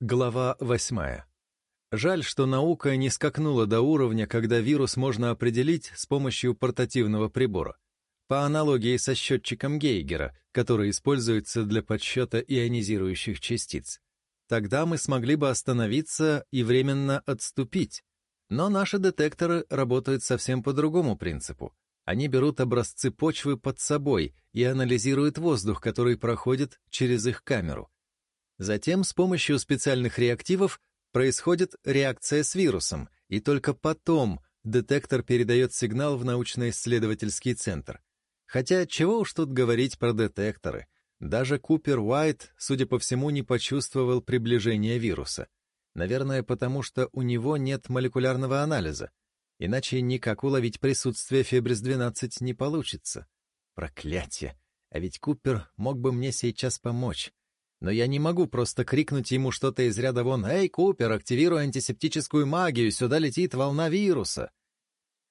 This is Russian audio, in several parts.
Глава восьмая. Жаль, что наука не скакнула до уровня, когда вирус можно определить с помощью портативного прибора. По аналогии со счетчиком Гейгера, который используется для подсчета ионизирующих частиц. Тогда мы смогли бы остановиться и временно отступить. Но наши детекторы работают совсем по другому принципу. Они берут образцы почвы под собой и анализируют воздух, который проходит через их камеру. Затем с помощью специальных реактивов происходит реакция с вирусом, и только потом детектор передает сигнал в научно-исследовательский центр. Хотя чего уж тут говорить про детекторы. Даже Купер Уайт, судя по всему, не почувствовал приближения вируса. Наверное, потому что у него нет молекулярного анализа. Иначе никак уловить присутствие Фебрис-12 не получится. Проклятие! А ведь Купер мог бы мне сейчас помочь. Но я не могу просто крикнуть ему что-то из ряда вон «Эй, Купер, активируй антисептическую магию, сюда летит волна вируса!»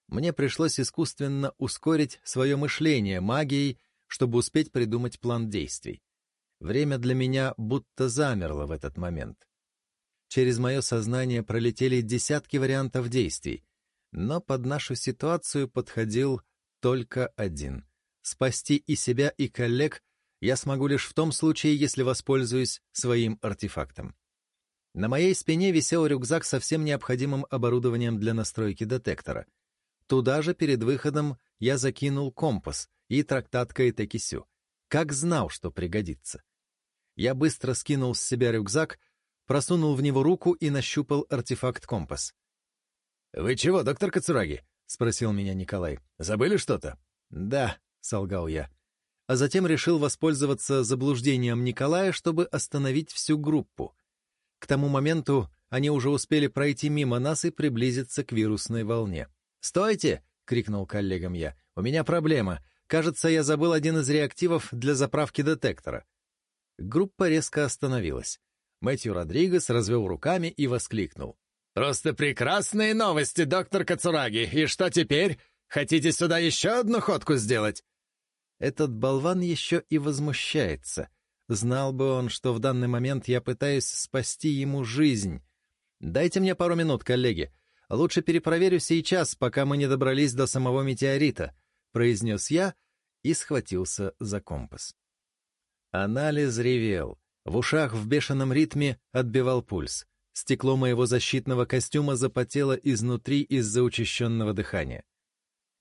Мне пришлось искусственно ускорить свое мышление магией, чтобы успеть придумать план действий. Время для меня будто замерло в этот момент. Через мое сознание пролетели десятки вариантов действий, но под нашу ситуацию подходил только один — спасти и себя, и коллег — я смогу лишь в том случае, если воспользуюсь своим артефактом. На моей спине висел рюкзак со всем необходимым оборудованием для настройки детектора. Туда же перед выходом я закинул компас и трактат Каэтекисю. Как знал, что пригодится. Я быстро скинул с себя рюкзак, просунул в него руку и нащупал артефакт-компас. «Вы чего, доктор Кацураги?» — спросил меня Николай. «Забыли что-то?» «Да», — солгал я а затем решил воспользоваться заблуждением Николая, чтобы остановить всю группу. К тому моменту они уже успели пройти мимо нас и приблизиться к вирусной волне. «Стойте!» — крикнул коллегам я. «У меня проблема. Кажется, я забыл один из реактивов для заправки детектора». Группа резко остановилась. Мэтью Родригес развел руками и воскликнул. «Просто прекрасные новости, доктор Кацураги! И что теперь? Хотите сюда еще одну ходку сделать?» Этот болван еще и возмущается. Знал бы он, что в данный момент я пытаюсь спасти ему жизнь. Дайте мне пару минут, коллеги. Лучше перепроверю сейчас, пока мы не добрались до самого метеорита, произнес я и схватился за компас. Анализ ревел. В ушах в бешеном ритме отбивал пульс. Стекло моего защитного костюма запотело изнутри из-за учащенного дыхания.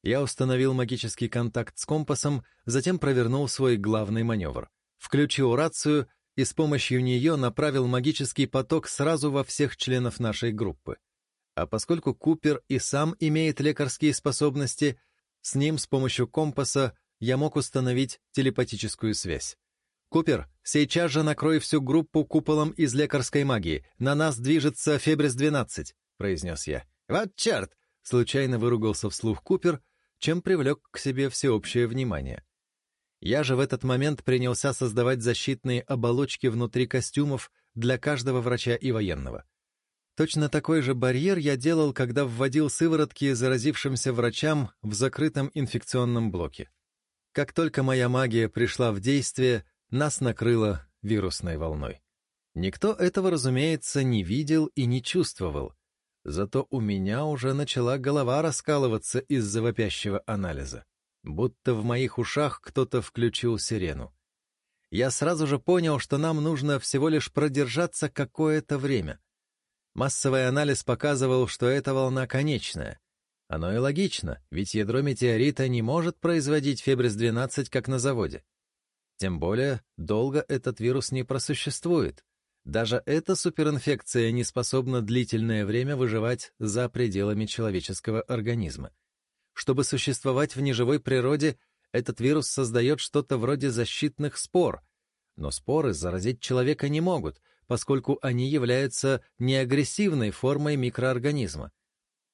Я установил магический контакт с компасом, затем провернул свой главный маневр. Включил рацию и с помощью нее направил магический поток сразу во всех членов нашей группы. А поскольку Купер и сам имеет лекарские способности, с ним с помощью компаса я мог установить телепатическую связь. «Купер, сейчас же накрой всю группу куполом из лекарской магии. На нас движется Фебрис-12», — произнес я. «Вот черт!» — случайно выругался вслух Купер — чем привлек к себе всеобщее внимание. Я же в этот момент принялся создавать защитные оболочки внутри костюмов для каждого врача и военного. Точно такой же барьер я делал, когда вводил сыворотки заразившимся врачам в закрытом инфекционном блоке. Как только моя магия пришла в действие, нас накрыло вирусной волной. Никто этого, разумеется, не видел и не чувствовал, Зато у меня уже начала голова раскалываться из-за вопящего анализа. Будто в моих ушах кто-то включил сирену. Я сразу же понял, что нам нужно всего лишь продержаться какое-то время. Массовый анализ показывал, что эта волна конечная. Оно и логично, ведь ядро метеорита не может производить Фебрис-12, как на заводе. Тем более, долго этот вирус не просуществует. Даже эта суперинфекция не способна длительное время выживать за пределами человеческого организма. Чтобы существовать в неживой природе, этот вирус создает что-то вроде защитных спор, но споры заразить человека не могут, поскольку они являются неагрессивной формой микроорганизма.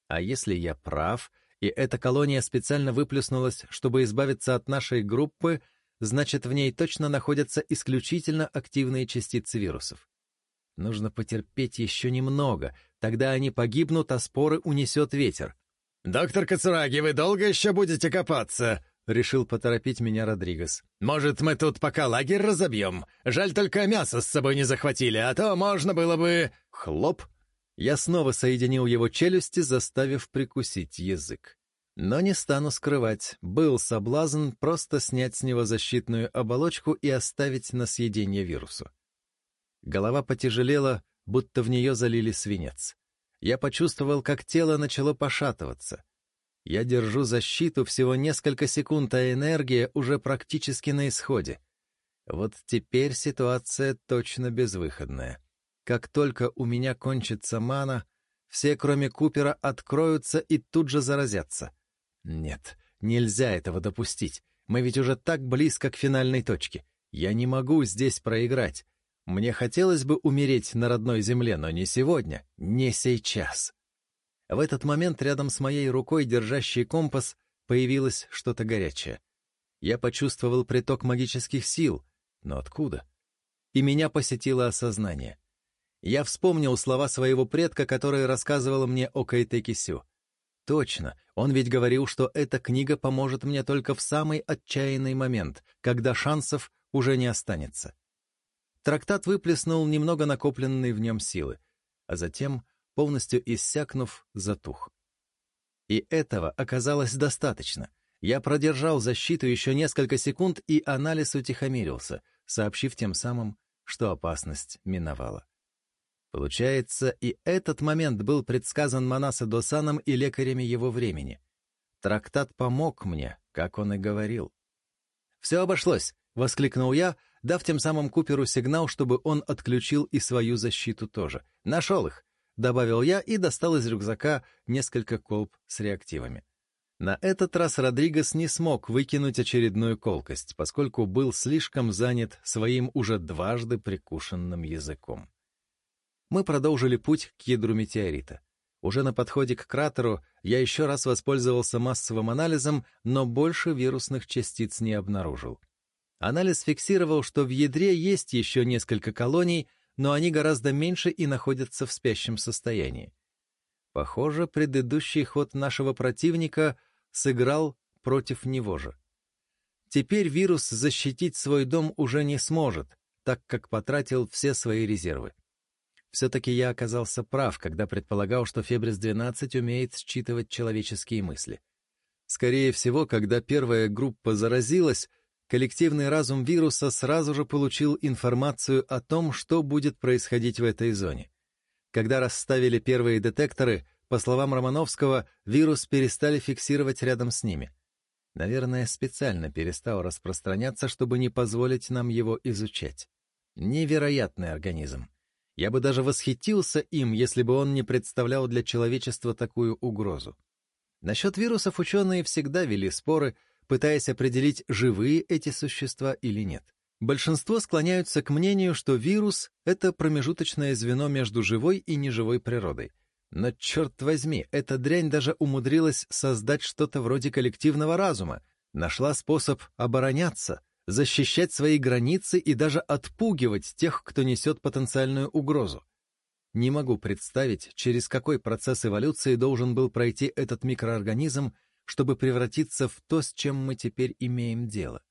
А если я прав, и эта колония специально выплюснулась, чтобы избавиться от нашей группы, значит, в ней точно находятся исключительно активные частицы вирусов. Нужно потерпеть еще немного, тогда они погибнут, а споры унесет ветер. «Доктор Кацураги, вы долго еще будете копаться?» — решил поторопить меня Родригес. «Может, мы тут пока лагерь разобьем? Жаль, только мясо с собой не захватили, а то можно было бы...» Хлоп! Я снова соединил его челюсти, заставив прикусить язык. Но не стану скрывать, был соблазн просто снять с него защитную оболочку и оставить на съедение вирусу. Голова потяжелела, будто в нее залили свинец. Я почувствовал, как тело начало пошатываться. Я держу защиту всего несколько секунд, а энергия уже практически на исходе. Вот теперь ситуация точно безвыходная. Как только у меня кончится мана, все, кроме Купера, откроются и тут же заразятся. Нет, нельзя этого допустить. Мы ведь уже так близко к финальной точке. Я не могу здесь проиграть. Мне хотелось бы умереть на родной земле, но не сегодня, не сейчас. В этот момент рядом с моей рукой, держащей компас, появилось что-то горячее. Я почувствовал приток магических сил, но откуда? И меня посетило осознание. Я вспомнил слова своего предка, который рассказывал мне о Кайтекисю. Точно, он ведь говорил, что эта книга поможет мне только в самый отчаянный момент, когда шансов уже не останется. Трактат выплеснул немного накопленной в нем силы, а затем полностью иссякнув, затух. И этого оказалось достаточно. Я продержал защиту еще несколько секунд, и анализ утихомирился, сообщив тем самым, что опасность миновала. Получается, и этот момент был предсказан Манаса Досаном и лекарями его времени. Трактат помог мне, как он и говорил. «Все обошлось!» — воскликнул я, дав тем самым Куперу сигнал, чтобы он отключил и свою защиту тоже. «Нашел их! — добавил я и достал из рюкзака несколько колб с реактивами. На этот раз Родригес не смог выкинуть очередную колкость, поскольку был слишком занят своим уже дважды прикушенным языком. Мы продолжили путь к ядру метеорита. Уже на подходе к кратеру я еще раз воспользовался массовым анализом, но больше вирусных частиц не обнаружил. Анализ фиксировал, что в ядре есть еще несколько колоний — но они гораздо меньше и находятся в спящем состоянии. Похоже, предыдущий ход нашего противника сыграл против него же. Теперь вирус защитить свой дом уже не сможет, так как потратил все свои резервы. Все-таки я оказался прав, когда предполагал, что Фебрис-12 умеет считывать человеческие мысли. Скорее всего, когда первая группа заразилась, коллективный разум вируса сразу же получил информацию о том, что будет происходить в этой зоне. Когда расставили первые детекторы, по словам Романовского, вирус перестали фиксировать рядом с ними. Наверное, специально перестал распространяться, чтобы не позволить нам его изучать. Невероятный организм. Я бы даже восхитился им, если бы он не представлял для человечества такую угрозу. Насчет вирусов ученые всегда вели споры — пытаясь определить, живые эти существа или нет. Большинство склоняются к мнению, что вирус — это промежуточное звено между живой и неживой природой. Но, черт возьми, эта дрянь даже умудрилась создать что-то вроде коллективного разума, нашла способ обороняться, защищать свои границы и даже отпугивать тех, кто несет потенциальную угрозу. Не могу представить, через какой процесс эволюции должен был пройти этот микроорганизм, чтобы превратиться в то, с чем мы теперь имеем дело.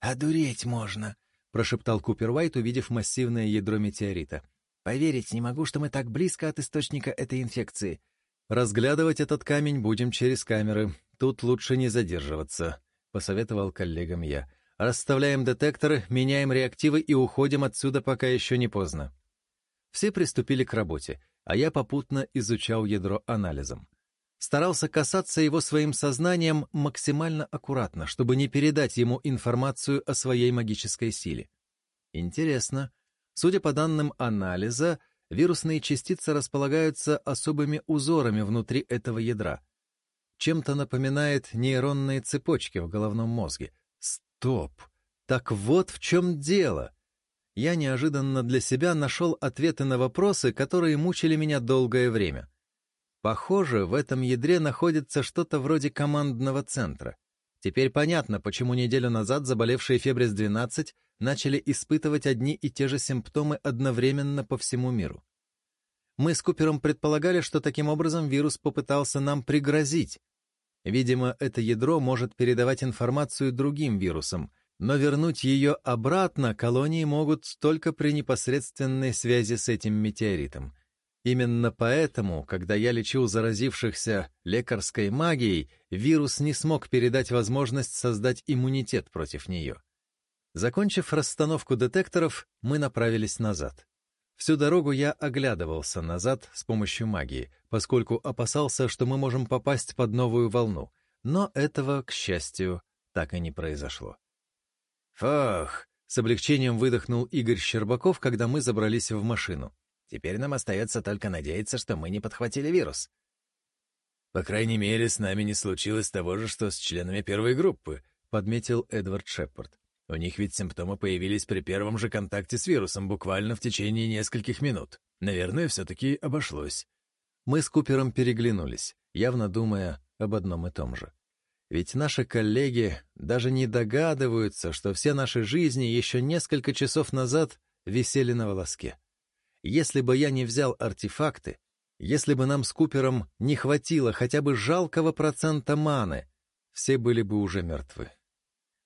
«Одуреть можно», — прошептал Купер Уайт, увидев массивное ядро метеорита. «Поверить не могу, что мы так близко от источника этой инфекции». «Разглядывать этот камень будем через камеры. Тут лучше не задерживаться», — посоветовал коллегам я. «Расставляем детекторы, меняем реактивы и уходим отсюда, пока еще не поздно». Все приступили к работе, а я попутно изучал ядро анализом старался касаться его своим сознанием максимально аккуратно, чтобы не передать ему информацию о своей магической силе. Интересно. Судя по данным анализа, вирусные частицы располагаются особыми узорами внутри этого ядра. Чем-то напоминает нейронные цепочки в головном мозге. Стоп! Так вот в чем дело! Я неожиданно для себя нашел ответы на вопросы, которые мучили меня долгое время. Похоже, в этом ядре находится что-то вроде командного центра. Теперь понятно, почему неделю назад заболевшие Фебрис-12 начали испытывать одни и те же симптомы одновременно по всему миру. Мы с Купером предполагали, что таким образом вирус попытался нам пригрозить. Видимо, это ядро может передавать информацию другим вирусам, но вернуть ее обратно колонии могут только при непосредственной связи с этим метеоритом. Именно поэтому, когда я лечил заразившихся лекарской магией, вирус не смог передать возможность создать иммунитет против нее. Закончив расстановку детекторов, мы направились назад. Всю дорогу я оглядывался назад с помощью магии, поскольку опасался, что мы можем попасть под новую волну, но этого, к счастью, так и не произошло. «Фух!» — с облегчением выдохнул Игорь Щербаков, когда мы забрались в машину. «Теперь нам остается только надеяться, что мы не подхватили вирус». «По крайней мере, с нами не случилось того же, что с членами первой группы», — подметил Эдвард Шепард. У них ведь симптомы появились при первом же контакте с вирусом, буквально в течение нескольких минут. Наверное, все-таки обошлось. Мы с Купером переглянулись, явно думая об одном и том же. Ведь наши коллеги даже не догадываются, что все наши жизни еще несколько часов назад висели на волоске. Если бы я не взял артефакты, если бы нам с Купером не хватило хотя бы жалкого процента маны, все были бы уже мертвы.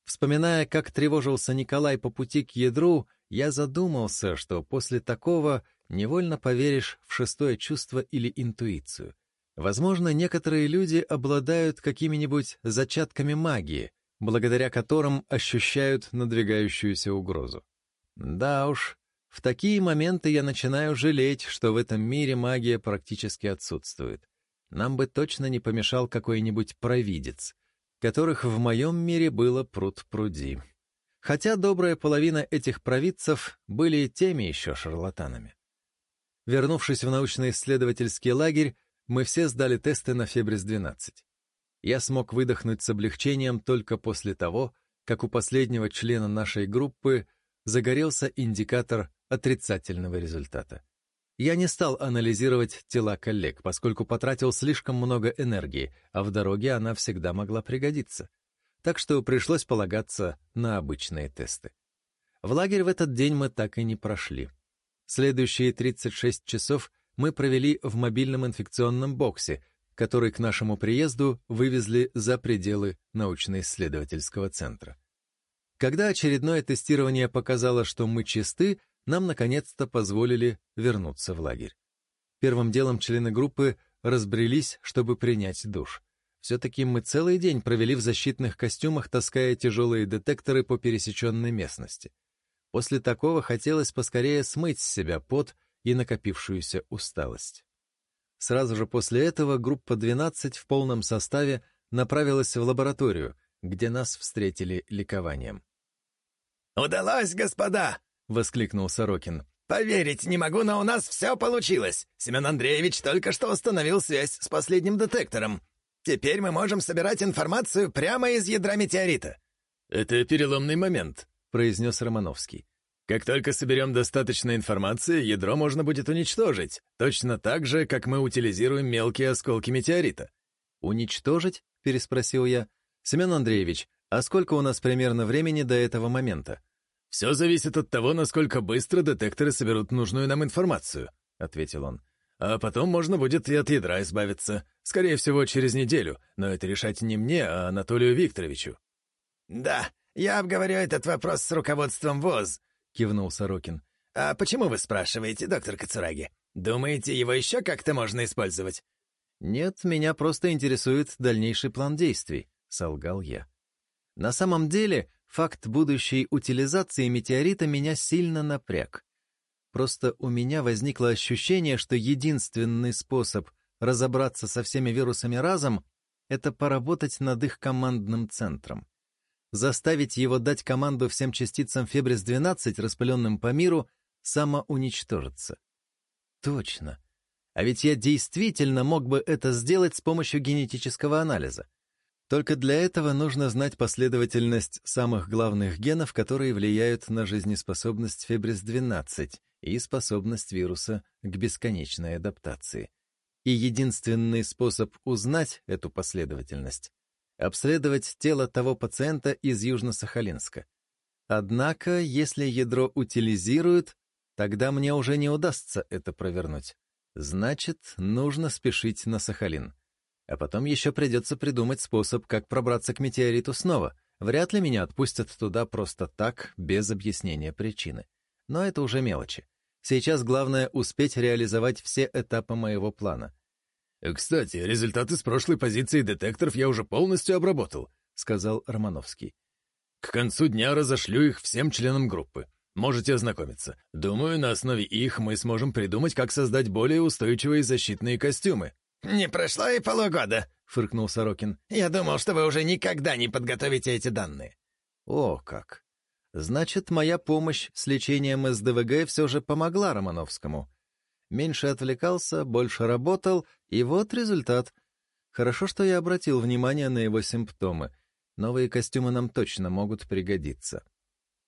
Вспоминая, как тревожился Николай по пути к ядру, я задумался, что после такого невольно поверишь в шестое чувство или интуицию. Возможно, некоторые люди обладают какими-нибудь зачатками магии, благодаря которым ощущают надвигающуюся угрозу. Да уж, в такие моменты я начинаю жалеть, что в этом мире магия практически отсутствует. Нам бы точно не помешал какой-нибудь провидец — которых в моем мире было пруд-пруди. Хотя добрая половина этих провидцев были теми еще шарлатанами. Вернувшись в научно-исследовательский лагерь, мы все сдали тесты на Фебрис-12. Я смог выдохнуть с облегчением только после того, как у последнего члена нашей группы загорелся индикатор отрицательного результата. Я не стал анализировать тела коллег, поскольку потратил слишком много энергии, а в дороге она всегда могла пригодиться. Так что пришлось полагаться на обычные тесты. В лагерь в этот день мы так и не прошли. Следующие 36 часов мы провели в мобильном инфекционном боксе, который к нашему приезду вывезли за пределы научно-исследовательского центра. Когда очередное тестирование показало, что мы чисты, нам наконец-то позволили вернуться в лагерь. Первым делом члены группы разбрелись, чтобы принять душ. Все-таки мы целый день провели в защитных костюмах, таская тяжелые детекторы по пересеченной местности. После такого хотелось поскорее смыть с себя пот и накопившуюся усталость. Сразу же после этого группа 12 в полном составе направилась в лабораторию, где нас встретили ликованием. «Удалось, господа!» — воскликнул Сорокин. «Поверить не могу, но у нас все получилось. Семен Андреевич только что установил связь с последним детектором. Теперь мы можем собирать информацию прямо из ядра метеорита». «Это переломный момент», — произнес Романовский. «Как только соберем достаточно информации, ядро можно будет уничтожить, точно так же, как мы утилизируем мелкие осколки метеорита». «Уничтожить?» — переспросил я. «Семен Андреевич, а сколько у нас примерно времени до этого момента?» «Все зависит от того, насколько быстро детекторы соберут нужную нам информацию», — ответил он. «А потом можно будет и от ядра избавиться. Скорее всего, через неделю, но это решать не мне, а Анатолию Викторовичу». «Да, я обговорю этот вопрос с руководством ВОЗ», — кивнул Сорокин. «А почему вы спрашиваете, доктор Кацураги? Думаете, его еще как-то можно использовать?» «Нет, меня просто интересует дальнейший план действий», — солгал я. На самом деле, Факт будущей утилизации метеорита меня сильно напряг. Просто у меня возникло ощущение, что единственный способ разобраться со всеми вирусами разом — это поработать над их командным центром. Заставить его дать команду всем частицам Фебрис-12, распыленным по миру, самоуничтожиться. Точно. А ведь я действительно мог бы это сделать с помощью генетического анализа. Только для этого нужно знать последовательность самых главных генов, которые влияют на жизнеспособность Фебрис-12 и способность вируса к бесконечной адаптации. И единственный способ узнать эту последовательность — обследовать тело того пациента из Южно-Сахалинска. Однако, если ядро утилизируют, тогда мне уже не удастся это провернуть. Значит, нужно спешить на Сахалин. А потом еще придется придумать способ, как пробраться к метеориту снова. Вряд ли меня отпустят туда просто так, без объяснения причины. Но это уже мелочи. Сейчас главное успеть реализовать все этапы моего плана. «Кстати, результаты с прошлой позиции детекторов я уже полностью обработал», — сказал Романовский. «К концу дня разошлю их всем членам группы. Можете ознакомиться. Думаю, на основе их мы сможем придумать, как создать более устойчивые защитные костюмы». «Не прошло и полугода», — фыркнул Сорокин. «Я думал, что вы уже никогда не подготовите эти данные». «О, как! Значит, моя помощь с лечением СДВГ все же помогла Романовскому. Меньше отвлекался, больше работал, и вот результат. Хорошо, что я обратил внимание на его симптомы. Новые костюмы нам точно могут пригодиться.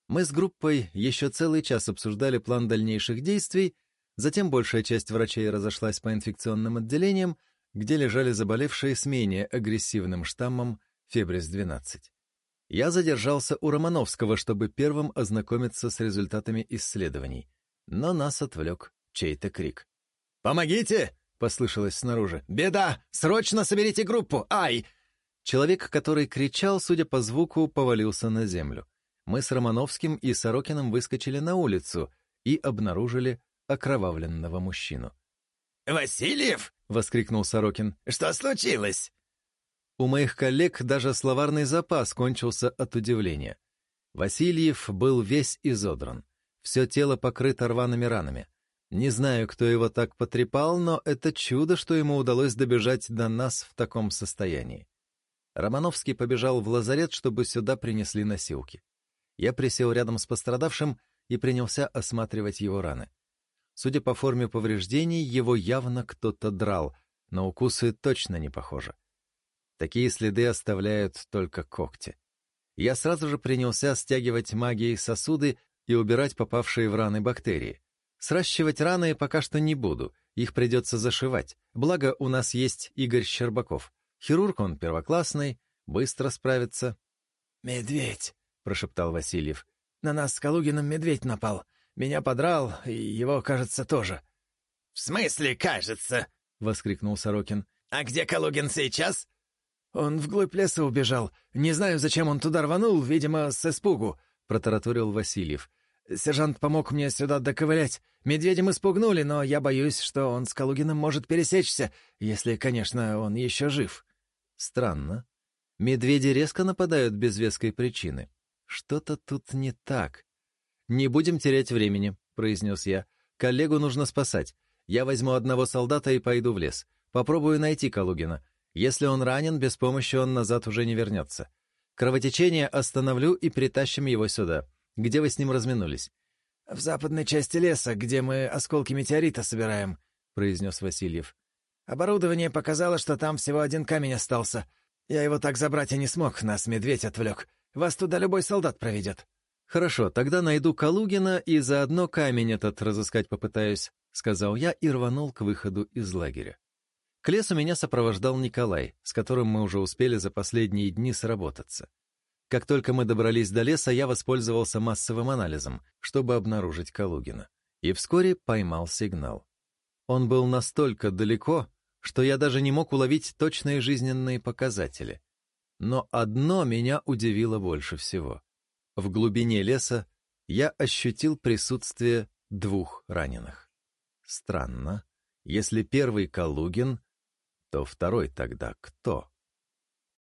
Мы с группой еще целый час обсуждали план дальнейших действий, затем большая часть врачей разошлась по инфекционным отделениям, где лежали заболевшие с менее агрессивным штаммом Фебрис-12. Я задержался у Романовского, чтобы первым ознакомиться с результатами исследований, но нас отвлек чей-то крик. «Помогите!» — послышалось снаружи. «Беда! Срочно соберите группу! Ай!» Человек, который кричал, судя по звуку, повалился на землю. Мы с Романовским и Сорокиным выскочили на улицу и обнаружили окровавленного мужчину. «Васильев!» — воскликнул Сорокин. «Что случилось?» У моих коллег даже словарный запас кончился от удивления. Васильев был весь изодран. Все тело покрыто рваными ранами. Не знаю, кто его так потрепал, но это чудо, что ему удалось добежать до нас в таком состоянии. Романовский побежал в лазарет, чтобы сюда принесли носилки. Я присел рядом с пострадавшим и принялся осматривать его раны. Судя по форме повреждений, его явно кто-то драл, но укусы точно не похожи. Такие следы оставляют только когти. Я сразу же принялся стягивать магией сосуды и убирать попавшие в раны бактерии. Сращивать раны пока что не буду, их придется зашивать, благо у нас есть Игорь Щербаков. Хирург он первоклассный, быстро справится. «Медведь», — прошептал Васильев. «На нас с Калугиным медведь напал. Меня подрал, и его, кажется, тоже». «В смысле, кажется?» — воскликнул Сорокин. «А где Калугин сейчас?» «Он вглубь леса убежал. Не знаю, зачем он туда рванул, видимо, с испугу», — протараторил Васильев. «Сержант помог мне сюда доковылять. Медведем испугнули, но я боюсь, что он с Калугиным может пересечься, если, конечно, он еще жив». «Странно. Медведи резко нападают без веской причины. Что-то тут не так. «Не будем терять времени», — произнес я. «Коллегу нужно спасать. Я возьму одного солдата и пойду в лес. Попробую найти Калугина. Если он ранен, без помощи он назад уже не вернется. Кровотечение остановлю и притащим его сюда. Где вы с ним разминулись?» «В западной части леса, где мы осколки метеорита собираем», — произнес Васильев. «Оборудование показало, что там всего один камень остался. Я его так забрать и не смог, нас медведь отвлек. Вас туда любой солдат проведет». «Хорошо, тогда найду Калугина и заодно камень этот разыскать попытаюсь», — сказал я и рванул к выходу из лагеря. К лесу меня сопровождал Николай, с которым мы уже успели за последние дни сработаться. Как только мы добрались до леса, я воспользовался массовым анализом, чтобы обнаружить Калугина. И вскоре поймал сигнал. Он был настолько далеко, что я даже не мог уловить точные жизненные показатели. Но одно меня удивило больше всего. В глубине леса я ощутил присутствие двух раненых. Странно. Если первый Калугин, то второй тогда кто?